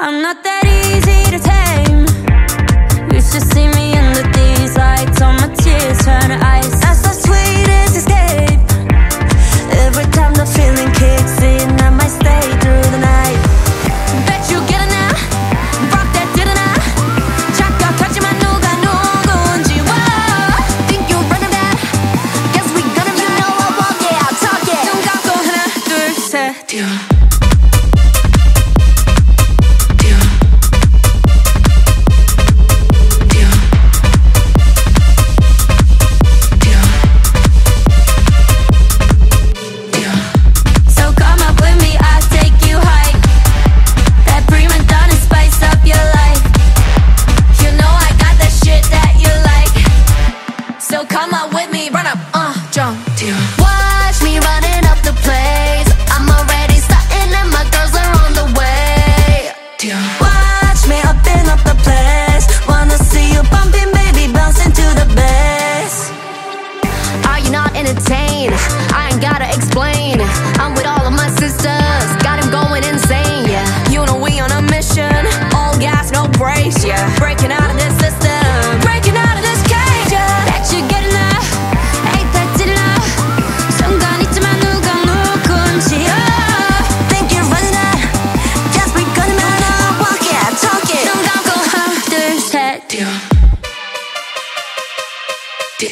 I'm not that easy to tame. me apenas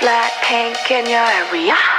Black pink in your area.